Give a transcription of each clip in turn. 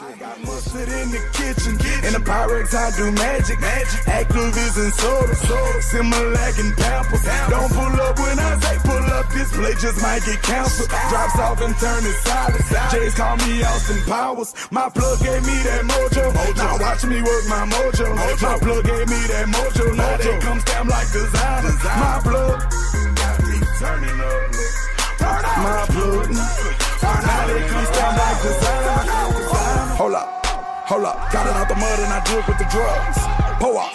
I got mustard in the kitchen. In the Pyrex, I do magic. magic. Actavis soda. soda. Similac and Pampers. Don't pull up when I say pull up. This play just might get canceled. Drops off and turn it solid. Jays call me Austin Powers. My plug gave me that mojo. Now watch me work my mojo. My plug gave me that mojo. Now they come stamp like designer. My Hold up, got it out the mud and I drip with the drugs. Pull up,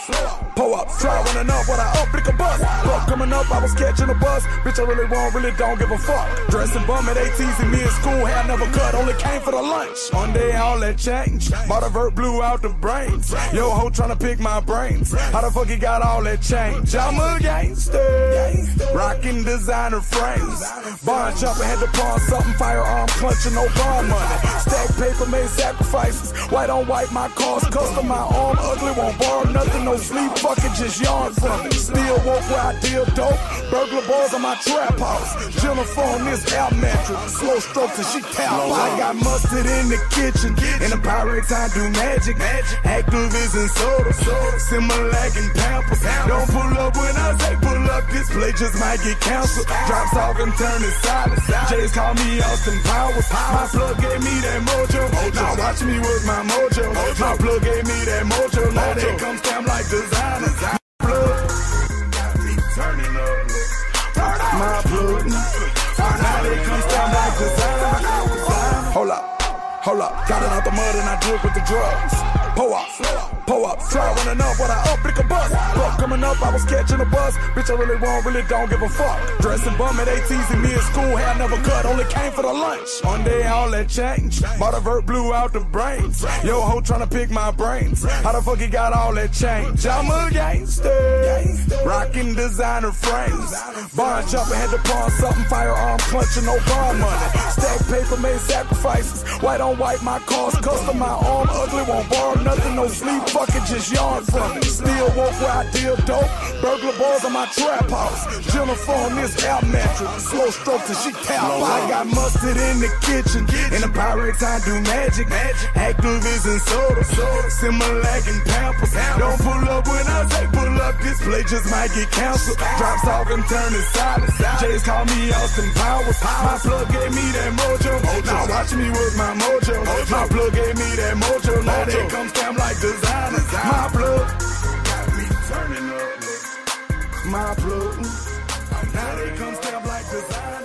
pull up, try running up, but I up, blick a bus. Buck coming up, I was catching a bus. Bitch, I really won't, really don't give a fuck. Dressing bum at 18s and me in school, hair never cut, only came for the lunch. One day all that changed, bought a vert, blew out the brains. Yo, ho trying to pick my brains. How the fuck he got all that change? I'm a gangster, rocking designer frames. Bond chopper had to pawn something, firearm clutching, no bond money. Stack paper, made sacrifices. White on white, my cars custom, my arm ugly, won't borrow nothing, no sleep, fucking just yarn from it. Still walk where I deal dope, burglar bars on my trap house. Jennifer on this air mattress, slow strokes and she tap I got mustard in the kitchen, in the Pyrex I do magic, magic. Actavis and soda. Similac and Pampers. Don't pull up when I say pull up, this play just might get canceled. Drops off and turn it solid. Jays call me Austin Powers. My plug gave me that mojo. Watch me work my mojo. My plug gave me that mojo. Now they come stamp like designer. Plug got me turning up. My plug. Now they come stamp like designer. Hold up. Hold up, got it out the mud and I drip with the drugs. Pull up, pull up, try running up, but I up, blick a bus. Buck coming up, I was catching a bus. Bitch, I really won't, really don't give a fuck. Dressing bum at 18s and me in school, hair never cut, only came for the lunch. One day all that changed, bought a vert, blew out the brains. Yo, ho trying to pick my brains. How the fuck he got all that change? I'm a gangster, rocking designer frames. Bond chopper had to pawn something, firearm clutching, no bond money. Stack paper, made sacrifices. White on white, my cars custom, my arm ugly, won't borrow nothing, no sleep, fucking just yarn from it. Still walk where I deal dope, burglar bars on my trap house. Jennifer on this air mattress, slow strokes and she tap I got mustard in the kitchen, in the Pyrex I do magic, magic. Actavis and soda, soda. Similac and Pampers. Don't pull up when I say pull up, this play just might get canceled. Drops off and turn it solid. Jays call me Austin Powers. My plug gave me that mojo. Watch me with my mojo. My plug gave me that mojo. Now they come stamp like designer. My plug got me turning up. My plug. Now they come stamp like designer.